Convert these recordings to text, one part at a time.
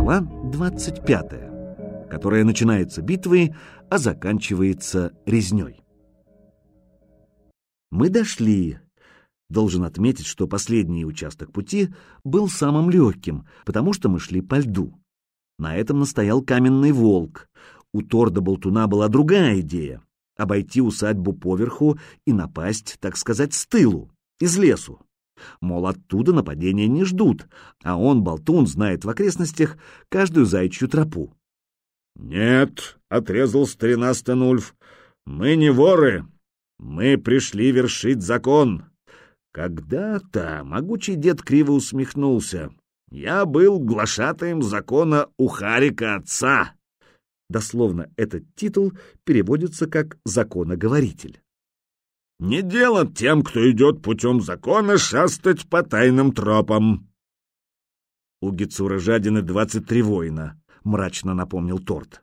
Глава 25, которая начинается битвой, а заканчивается резней. Мы дошли. Должен отметить, что последний участок пути был самым легким, потому что мы шли по льду. На этом настоял каменный волк. У Торда Болтуна была другая идея — обойти усадьбу поверху и напасть, так сказать, с тылу, из лесу. Мол, оттуда нападения не ждут, а он, Болтун, знает в окрестностях каждую зайчью тропу. — Нет, — отрезал старина Стенульф, — мы не воры, мы пришли вершить закон. Когда-то могучий дед криво усмехнулся. Я был глашатаем закона у Харика отца. Дословно этот титул переводится как «законоговоритель». Не дело тем, кто идет путем закона, шастать по тайным тропам. У Гицура Жадины двадцать три воина, — мрачно напомнил Торт.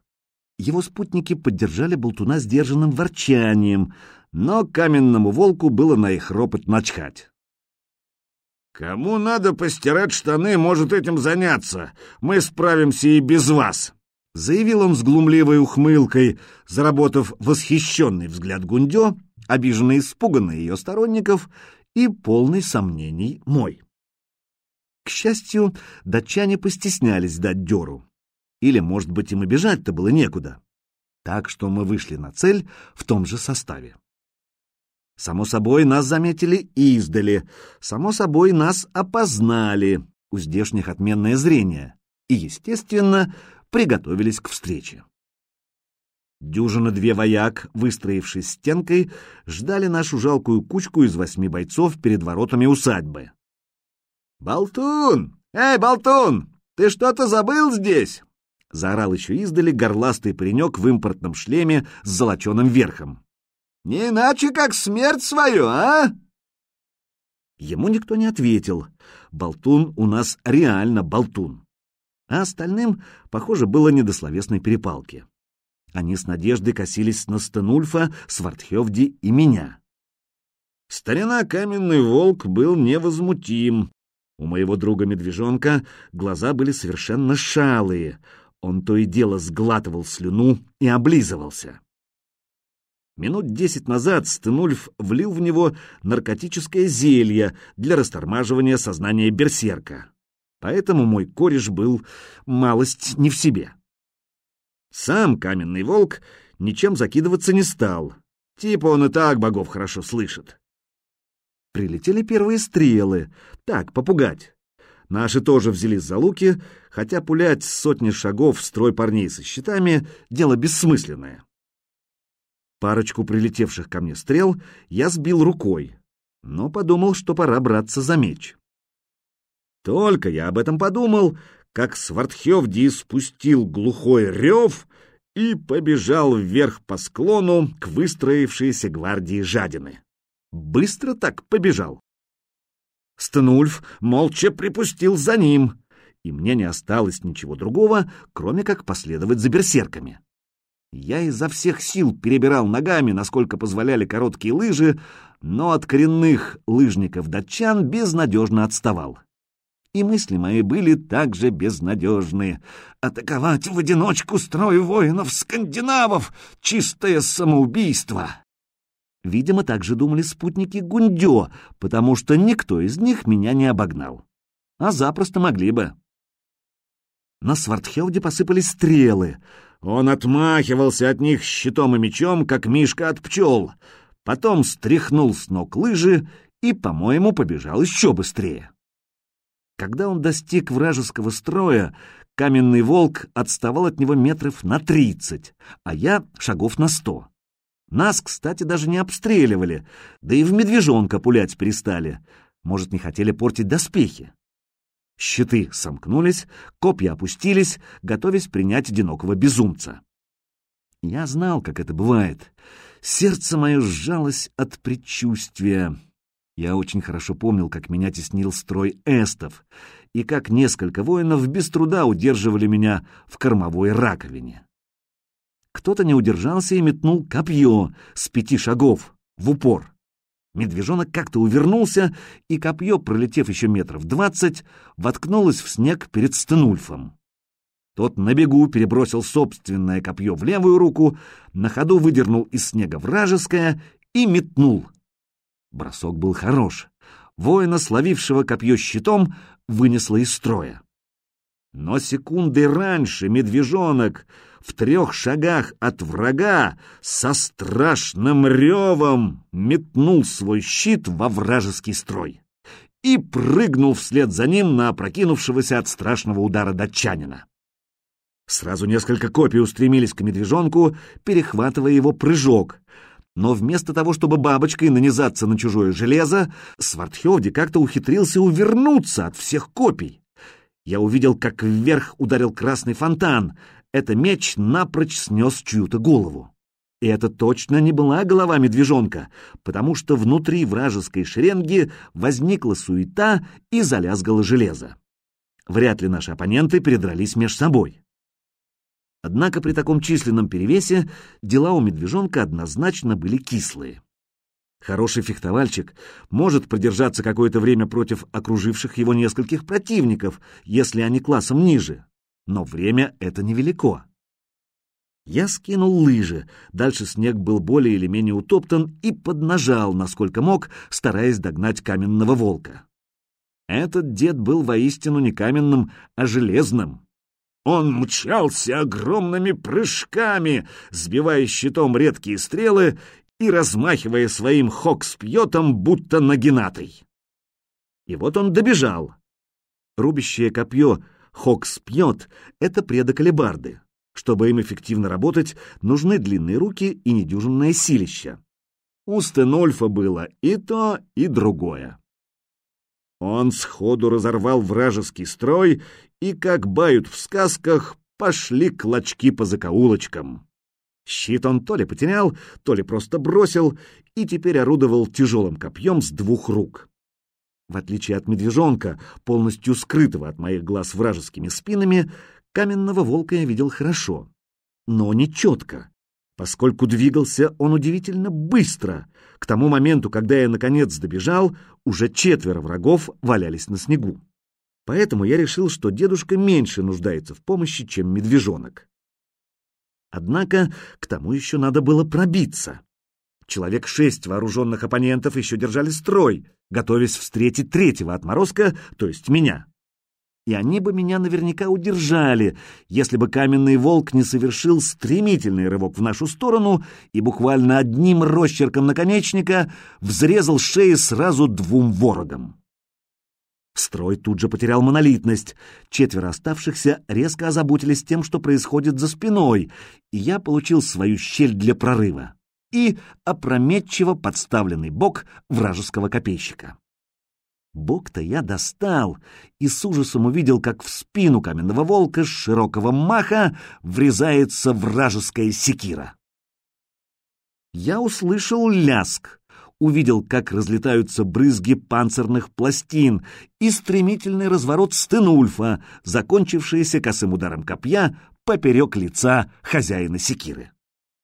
Его спутники поддержали болтуна сдержанным ворчанием, но каменному волку было на их ропот начхать. «Кому надо постирать штаны, может этим заняться. Мы справимся и без вас», — заявил он с глумливой ухмылкой, заработав восхищенный взгляд Гундё обиженно испуганный ее сторонников и полный сомнений мой. К счастью, датчане постеснялись дать дёру. Или, может быть, им и бежать-то было некуда. Так что мы вышли на цель в том же составе. Само собой, нас заметили издали. Само собой, нас опознали. У здешних отменное зрение. И, естественно, приготовились к встрече. Дюжина-две вояк, выстроившись стенкой, ждали нашу жалкую кучку из восьми бойцов перед воротами усадьбы. «Болтун! Эй, Болтун! Ты что-то забыл здесь?» — заорал еще издали горластый паренек в импортном шлеме с золоченым верхом. «Не иначе, как смерть свою, а?» Ему никто не ответил. Болтун у нас реально болтун. А остальным, похоже, было не до перепалки. Они с надеждой косились на Стенульфа, Свартхевди и меня. Старина Каменный Волк был невозмутим. У моего друга-медвежонка глаза были совершенно шалые. Он то и дело сглатывал слюну и облизывался. Минут десять назад Стенульф влил в него наркотическое зелье для растормаживания сознания берсерка. Поэтому мой кореш был малость не в себе. Сам каменный волк ничем закидываться не стал. Типа он и так богов хорошо слышит. Прилетели первые стрелы. Так, попугать. Наши тоже взялись за луки, хотя пулять с сотни шагов в строй парней со щитами — дело бессмысленное. Парочку прилетевших ко мне стрел я сбил рукой, но подумал, что пора браться за меч. Только я об этом подумал, как Свардхевди спустил глухой рев и побежал вверх по склону к выстроившейся гвардии жадины. Быстро так побежал. Стенульф молча припустил за ним, и мне не осталось ничего другого, кроме как последовать за берсерками. Я изо всех сил перебирал ногами, насколько позволяли короткие лыжи, но от коренных лыжников-датчан безнадежно отставал и мысли мои были также безнадежны. Атаковать в одиночку строй воинов-скандинавов — чистое самоубийство. Видимо, так же думали спутники Гундё, потому что никто из них меня не обогнал. А запросто могли бы. На Свардхелде посыпались стрелы. Он отмахивался от них щитом и мечом, как мишка от пчел. Потом стряхнул с ног лыжи и, по-моему, побежал еще быстрее. Когда он достиг вражеского строя, каменный волк отставал от него метров на тридцать, а я шагов на сто. Нас, кстати, даже не обстреливали, да и в медвежонка пулять перестали. Может, не хотели портить доспехи. Щиты сомкнулись, копья опустились, готовясь принять одинокого безумца. Я знал, как это бывает. Сердце мое сжалось от предчувствия. Я очень хорошо помнил, как меня теснил строй эстов, и как несколько воинов без труда удерживали меня в кормовой раковине. Кто-то не удержался и метнул копье с пяти шагов в упор. Медвежонок как-то увернулся, и копье, пролетев еще метров двадцать, воткнулось в снег перед Стенульфом. Тот на бегу перебросил собственное копье в левую руку, на ходу выдернул из снега вражеское и метнул. Бросок был хорош. Воина, словившего копье щитом, вынесло из строя. Но секунды раньше медвежонок в трех шагах от врага со страшным ревом метнул свой щит во вражеский строй и прыгнул вслед за ним на опрокинувшегося от страшного удара датчанина. Сразу несколько копий устремились к медвежонку, перехватывая его прыжок. Но вместо того, чтобы бабочкой нанизаться на чужое железо, Свардхевди как-то ухитрился увернуться от всех копий. Я увидел, как вверх ударил красный фонтан. Это меч напрочь снес чью-то голову. И это точно не была голова медвежонка, потому что внутри вражеской шеренги возникла суета и залязгало железо. Вряд ли наши оппоненты передрались меж собой. Однако при таком численном перевесе дела у медвежонка однозначно были кислые. Хороший фехтовальщик может продержаться какое-то время против окруживших его нескольких противников, если они классом ниже, но время это невелико. Я скинул лыжи, дальше снег был более или менее утоптан и поднажал, насколько мог, стараясь догнать каменного волка. Этот дед был воистину не каменным, а железным. Он мчался огромными прыжками, сбивая щитом редкие стрелы и размахивая своим хокспьетом, будто нагинатой. И вот он добежал. Рубящее копье хокспьет — это предок алебарды. Чтобы им эффективно работать, нужны длинные руки и недюжинное силище. У Стенольфа было и то, и другое. Он сходу разорвал вражеский строй, и, как бают в сказках, пошли клочки по закоулочкам. Щит он то ли потерял, то ли просто бросил, и теперь орудовал тяжелым копьем с двух рук. В отличие от медвежонка, полностью скрытого от моих глаз вражескими спинами, каменного волка я видел хорошо, но не четко, поскольку двигался он удивительно быстро. К тому моменту, когда я наконец добежал, уже четверо врагов валялись на снегу. Поэтому я решил, что дедушка меньше нуждается в помощи, чем медвежонок. Однако к тому еще надо было пробиться. Человек шесть вооруженных оппонентов еще держали строй, готовясь встретить третьего отморозка, то есть меня. И они бы меня наверняка удержали, если бы каменный волк не совершил стремительный рывок в нашу сторону и буквально одним росчерком наконечника взрезал шеи сразу двум ворогам. Строй тут же потерял монолитность. Четверо оставшихся резко озаботились тем, что происходит за спиной, и я получил свою щель для прорыва и опрометчиво подставленный бок вражеского копейщика. Бок-то я достал и с ужасом увидел, как в спину каменного волка с широкого маха врезается вражеская секира. Я услышал ляск, увидел, как разлетаются брызги панцирных пластин и стремительный разворот Стенульфа, закончившийся косым ударом копья поперек лица хозяина секиры.